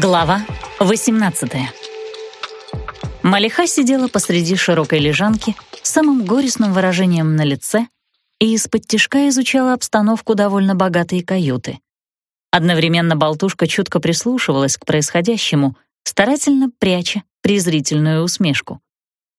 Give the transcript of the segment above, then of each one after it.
Глава 18 Малиха сидела посреди широкой лежанки с самым горестным выражением на лице и из-под тишка изучала обстановку довольно богатой каюты. Одновременно болтушка чутко прислушивалась к происходящему, старательно пряча презрительную усмешку.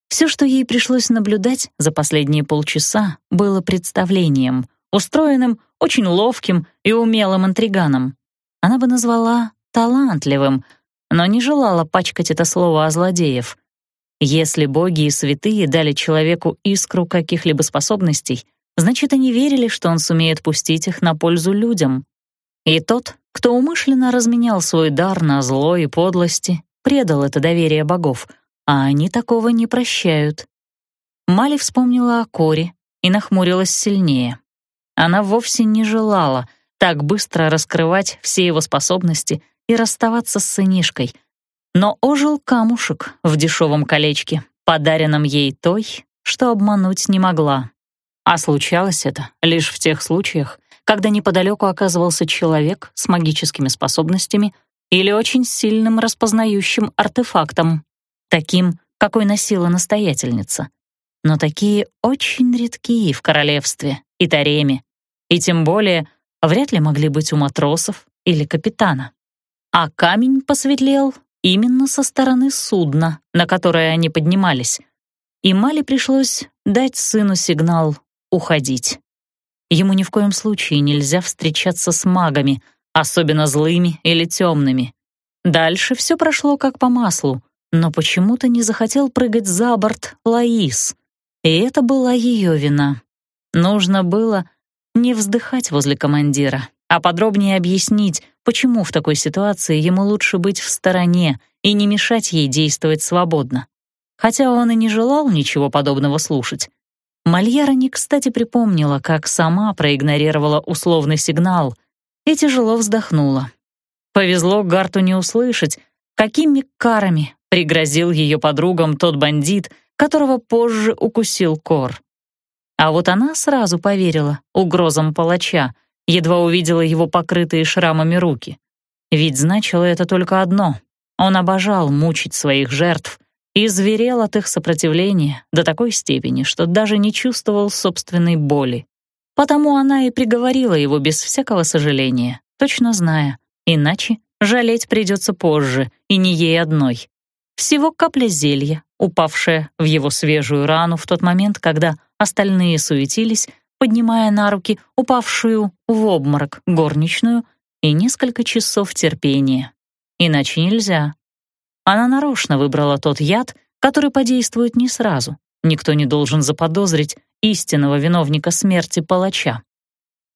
Все, что ей пришлось наблюдать за последние полчаса, было представлением, устроенным очень ловким и умелым интриганом. Она бы назвала талантливым, но не желала пачкать это слово о злодеев. Если боги и святые дали человеку искру каких-либо способностей, значит, они верили, что он сумеет пустить их на пользу людям. И тот, кто умышленно разменял свой дар на зло и подлости, предал это доверие богов, а они такого не прощают. Мали вспомнила о Коре и нахмурилась сильнее. Она вовсе не желала так быстро раскрывать все его способности — и расставаться с сынишкой. Но ожил камушек в дешевом колечке, подаренном ей той, что обмануть не могла. А случалось это лишь в тех случаях, когда неподалеку оказывался человек с магическими способностями или очень сильным распознающим артефактом, таким, какой носила настоятельница. Но такие очень редкие в королевстве и тареме, и тем более вряд ли могли быть у матросов или капитана а камень посветлел именно со стороны судна, на которое они поднимались, и Мали пришлось дать сыну сигнал уходить. Ему ни в коем случае нельзя встречаться с магами, особенно злыми или темными. Дальше все прошло как по маслу, но почему-то не захотел прыгать за борт Лаис, и это была ее вина. Нужно было не вздыхать возле командира, а подробнее объяснить, почему в такой ситуации ему лучше быть в стороне и не мешать ей действовать свободно. Хотя он и не желал ничего подобного слушать. Мальяра не кстати припомнила, как сама проигнорировала условный сигнал и тяжело вздохнула. Повезло Гарту не услышать, какими карами пригрозил ее подругам тот бандит, которого позже укусил Кор. А вот она сразу поверила угрозам палача — едва увидела его покрытые шрамами руки. Ведь значило это только одно — он обожал мучить своих жертв и зверел от их сопротивления до такой степени, что даже не чувствовал собственной боли. Потому она и приговорила его без всякого сожаления, точно зная, иначе жалеть придется позже, и не ей одной. Всего капля зелья, упавшая в его свежую рану в тот момент, когда остальные суетились, поднимая на руки упавшую в обморок горничную и несколько часов терпения. Иначе нельзя. Она нарочно выбрала тот яд, который подействует не сразу. Никто не должен заподозрить истинного виновника смерти палача.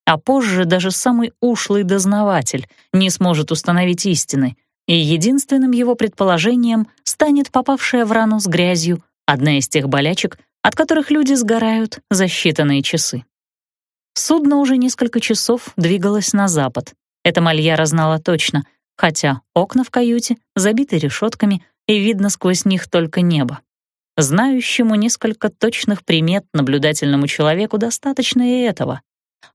А позже даже самый ушлый дознаватель не сможет установить истины, и единственным его предположением станет попавшая в рану с грязью одна из тех болячек, от которых люди сгорают за считанные часы. Судно уже несколько часов двигалось на запад. Это Мальяра знала точно, хотя окна в каюте забиты решетками, и видно сквозь них только небо. Знающему несколько точных примет наблюдательному человеку достаточно и этого.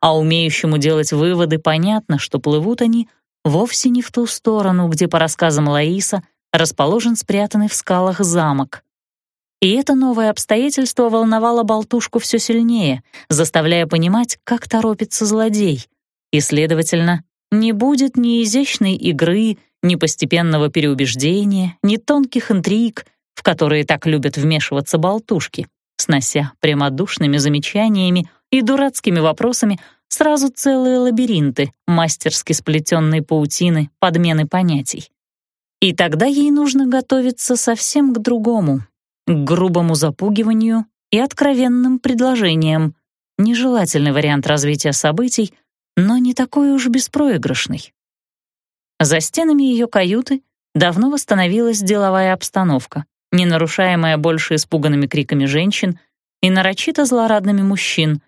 А умеющему делать выводы понятно, что плывут они вовсе не в ту сторону, где, по рассказам Лаиса, расположен спрятанный в скалах замок. И это новое обстоятельство волновало болтушку все сильнее, заставляя понимать, как торопится злодей. И, следовательно, не будет ни изящной игры, ни постепенного переубеждения, ни тонких интриг, в которые так любят вмешиваться болтушки, снося прямодушными замечаниями и дурацкими вопросами сразу целые лабиринты мастерски сплетенной паутины подмены понятий. И тогда ей нужно готовиться совсем к другому, к грубому запугиванию и откровенным предложениям. Нежелательный вариант развития событий, но не такой уж беспроигрышный. За стенами ее каюты давно восстановилась деловая обстановка, не нарушаемая больше испуганными криками женщин и нарочито злорадными мужчин,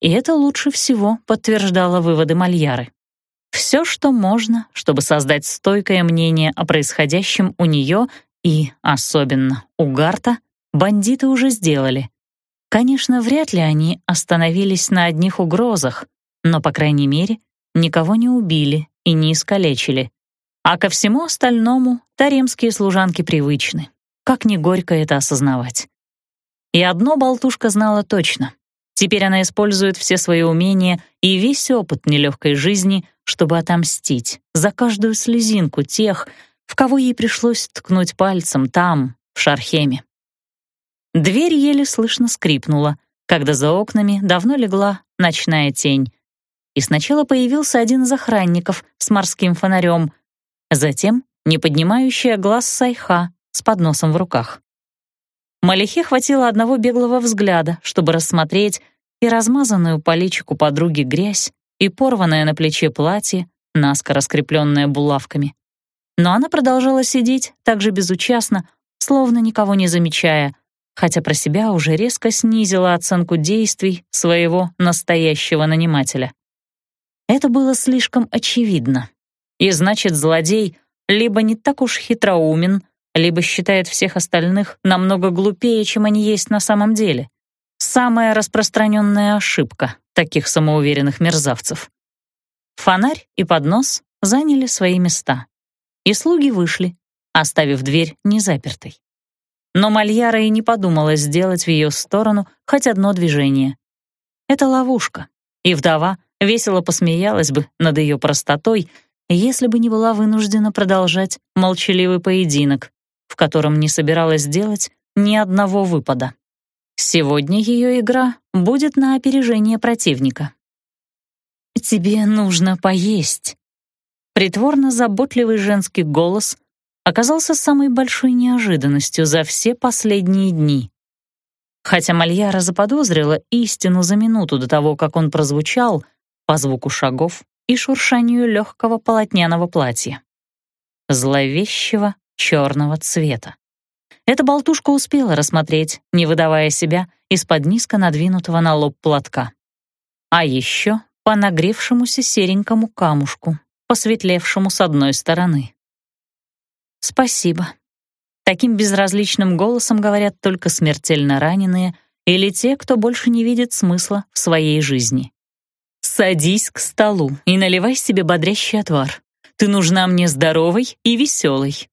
и это лучше всего подтверждало выводы Мальяры. Все, что можно, чтобы создать стойкое мнение о происходящем у нее и, особенно, у Гарта бандиты уже сделали. Конечно, вряд ли они остановились на одних угрозах, но, по крайней мере, никого не убили и не искалечили. А ко всему остальному таремские служанки привычны. Как ни горько это осознавать. И одно болтушка знала точно. Теперь она использует все свои умения и весь опыт нелегкой жизни, чтобы отомстить за каждую слезинку тех, в кого ей пришлось ткнуть пальцем там, в Шархеме. Дверь еле слышно скрипнула, когда за окнами давно легла ночная тень. И сначала появился один из охранников с морским фонарем, затем не поднимающая глаз Сайха с подносом в руках. Малихе хватило одного беглого взгляда, чтобы рассмотреть и размазанную по личику подруги грязь, и порванное на плече платье, наскоро скрепленное булавками. Но она продолжала сидеть так же безучастно, словно никого не замечая, хотя про себя уже резко снизила оценку действий своего настоящего нанимателя. Это было слишком очевидно. И значит, злодей либо не так уж хитроумен, либо считает всех остальных намного глупее, чем они есть на самом деле. Самая распространенная ошибка таких самоуверенных мерзавцев. Фонарь и поднос заняли свои места, и слуги вышли, оставив дверь незапертой. Но Мальяра и не подумала сделать в ее сторону хоть одно движение. Это ловушка, и вдова весело посмеялась бы над ее простотой, если бы не была вынуждена продолжать молчаливый поединок, в котором не собиралась делать ни одного выпада. Сегодня ее игра будет на опережение противника. «Тебе нужно поесть». Притворно заботливый женский голос оказался самой большой неожиданностью за все последние дни. Хотя Мальяра заподозрила истину за минуту до того, как он прозвучал по звуку шагов и шуршанию легкого полотняного платья. Зловещего черного цвета. Эта болтушка успела рассмотреть, не выдавая себя, из-под низко надвинутого на лоб платка. А еще по нагревшемуся серенькому камушку, посветлевшему с одной стороны. «Спасибо». Таким безразличным голосом говорят только смертельно раненые или те, кто больше не видит смысла в своей жизни. «Садись к столу и наливай себе бодрящий отвар. Ты нужна мне здоровой и веселой».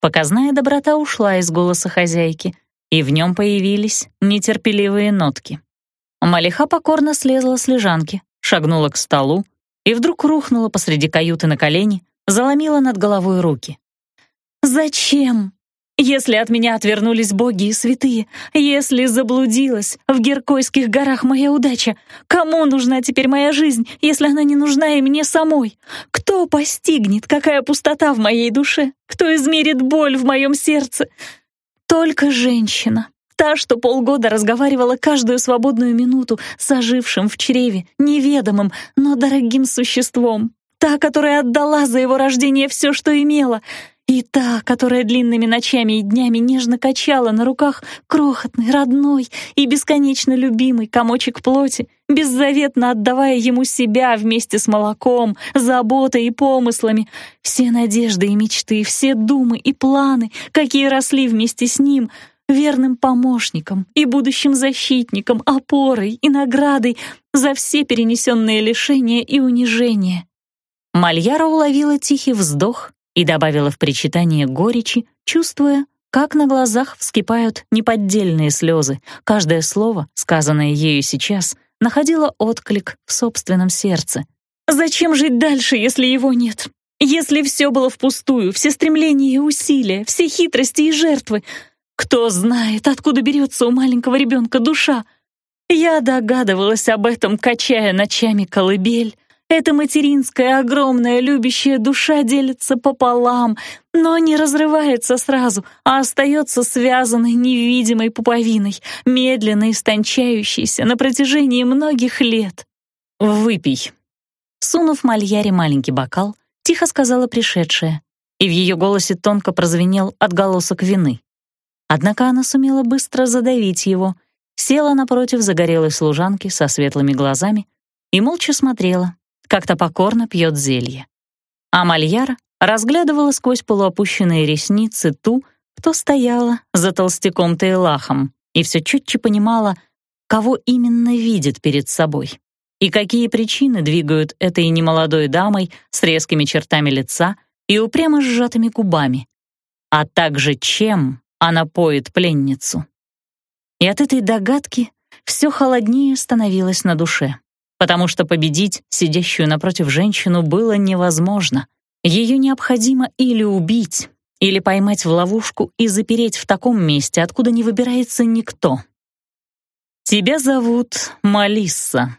Показная доброта ушла из голоса хозяйки, и в нем появились нетерпеливые нотки. Малиха покорно слезла с лежанки, шагнула к столу и вдруг рухнула посреди каюты на колени, заломила над головой руки. «Зачем? Если от меня отвернулись боги и святые, если заблудилась в Геркойских горах моя удача, кому нужна теперь моя жизнь, если она не нужна и мне самой? Кто постигнет, какая пустота в моей душе? Кто измерит боль в моем сердце? Только женщина, та, что полгода разговаривала каждую свободную минуту с ожившим в чреве, неведомым, но дорогим существом, та, которая отдала за его рождение все, что имела — и та, которая длинными ночами и днями нежно качала на руках крохотный, родной и бесконечно любимый комочек плоти, беззаветно отдавая ему себя вместе с молоком, заботой и помыслами, все надежды и мечты, все думы и планы, какие росли вместе с ним, верным помощником и будущим защитником, опорой и наградой за все перенесенные лишения и унижения. Мальяра уловила тихий вздох и добавила в причитание горечи, чувствуя, как на глазах вскипают неподдельные слезы. Каждое слово, сказанное ею сейчас, находило отклик в собственном сердце. «Зачем жить дальше, если его нет? Если все было впустую, все стремления и усилия, все хитрости и жертвы? Кто знает, откуда берется у маленького ребенка душа? Я догадывалась об этом, качая ночами колыбель, эта материнская, огромная, любящая душа делится пополам, но не разрывается сразу, а остается связанной невидимой пуповиной, медленно истончающейся на протяжении многих лет. «Выпей». Сунув Мальяре маленький бокал, тихо сказала пришедшая, и в ее голосе тонко прозвенел отголосок вины. Однако она сумела быстро задавить его, села напротив загорелой служанки со светлыми глазами и молча смотрела, как-то покорно пьет зелье. А Мальяра разглядывала сквозь полуопущенные ресницы ту, кто стояла за толстяком Тейлахом, и все четче понимала, кого именно видит перед собой и какие причины двигают этой немолодой дамой с резкими чертами лица и упрямо сжатыми губами, а также чем она поет пленницу. И от этой догадки все холоднее становилось на душе, потому что победить сидящую напротив женщину было невозможно. Ее необходимо или убить, или поймать в ловушку и запереть в таком месте, откуда не выбирается никто. «Тебя зовут Малисса».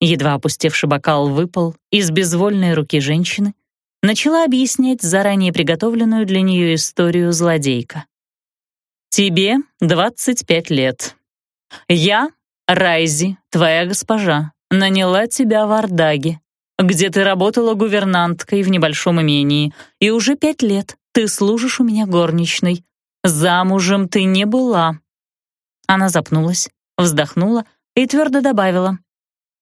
Едва опустевший бокал выпал из безвольной руки женщины, начала объяснять заранее приготовленную для нее историю злодейка. «Тебе 25 лет. Я, Райзи, твоя госпожа, наняла тебя в Ардаге, где ты работала гувернанткой в небольшом имении, и уже пять лет ты служишь у меня горничной. Замужем ты не была». Она запнулась, вздохнула и твердо добавила.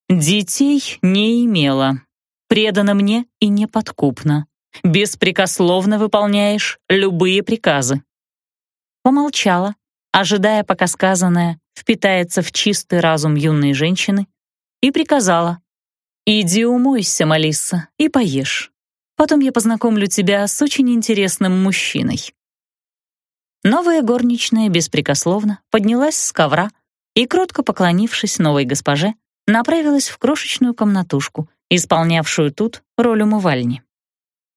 «Детей не имела. Предана мне и неподкупна. Беспрекословно выполняешь любые приказы». Помолчала, ожидая, пока сказанное впитается в чистый разум юной женщины, и приказала. «Иди умойся, Малисса, и поешь. Потом я познакомлю тебя с очень интересным мужчиной». Новая горничная беспрекословно поднялась с ковра и, кротко поклонившись новой госпоже, направилась в крошечную комнатушку, исполнявшую тут роль умывальни.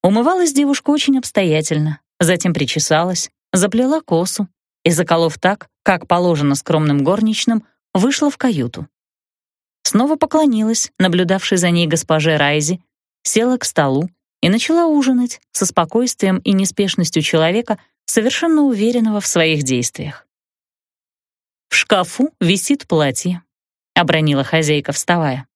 Умывалась девушка очень обстоятельно, затем причесалась, заплела косу и, заколов так, как положено скромным горничным, вышла в каюту. Снова поклонилась, наблюдавшей за ней госпоже Райзи, села к столу и начала ужинать со спокойствием и неспешностью человека, совершенно уверенного в своих действиях. «В шкафу висит платье», — обронила хозяйка, вставая.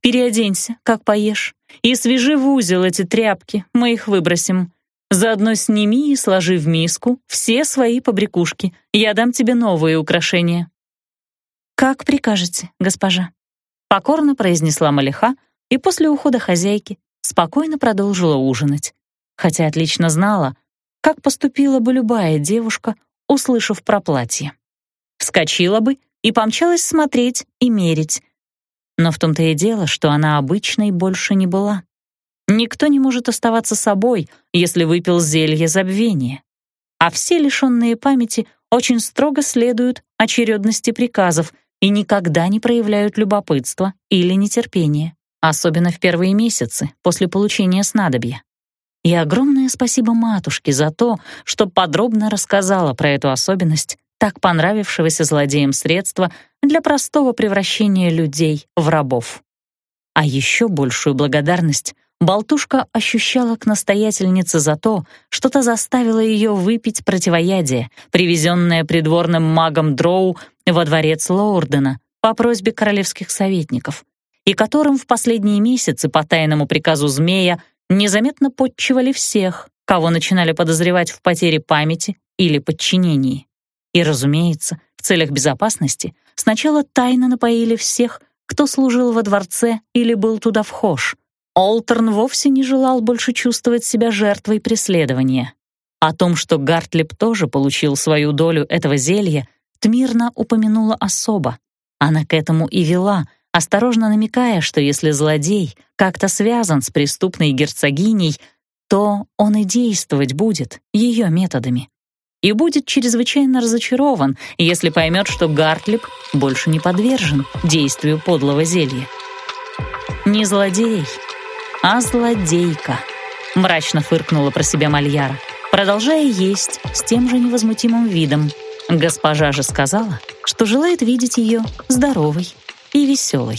«Переоденься, как поешь, и свяжи в узел эти тряпки, мы их выбросим. Заодно сними и сложи в миску все свои побрякушки, я дам тебе новые украшения». «Как прикажете, госпожа», — покорно произнесла Малиха, и после ухода хозяйки спокойно продолжила ужинать, хотя отлично знала, как поступила бы любая девушка, услышав про платье. Вскочила бы и помчалась смотреть и мерить. Но в том-то и дело, что она обычной больше не была. Никто не может оставаться собой, если выпил зелье забвения. А все лишенные памяти очень строго следуют очередности приказов и никогда не проявляют любопытства или нетерпения особенно в первые месяцы после получения снадобья. И огромное спасибо матушке за то, что подробно рассказала про эту особенность так понравившегося злодеям средства для простого превращения людей в рабов. А еще большую благодарность Болтушка ощущала к настоятельнице за то, что та заставила ее выпить противоядие, привезенное придворным магом Дроу во дворец Лоурдена по просьбе королевских советников, и которым в последние месяцы по тайному приказу змея незаметно подчивали всех, кого начинали подозревать в потере памяти или подчинении. И, разумеется, в целях безопасности сначала тайно напоили всех, кто служил во дворце или был туда вхож. Олтерн вовсе не желал больше чувствовать себя жертвой преследования. О том, что Гартлип тоже получил свою долю этого зелья, Тмирна упомянула особо. Она к этому и вела — осторожно намекая, что если злодей как-то связан с преступной герцогиней, то он и действовать будет ее методами. И будет чрезвычайно разочарован, если поймет, что Гартлип больше не подвержен действию подлого зелья. «Не злодей, а злодейка», — мрачно фыркнула про себя Мальяра, продолжая есть с тем же невозмутимым видом. Госпожа же сказала, что желает видеть ее здоровой и веселой.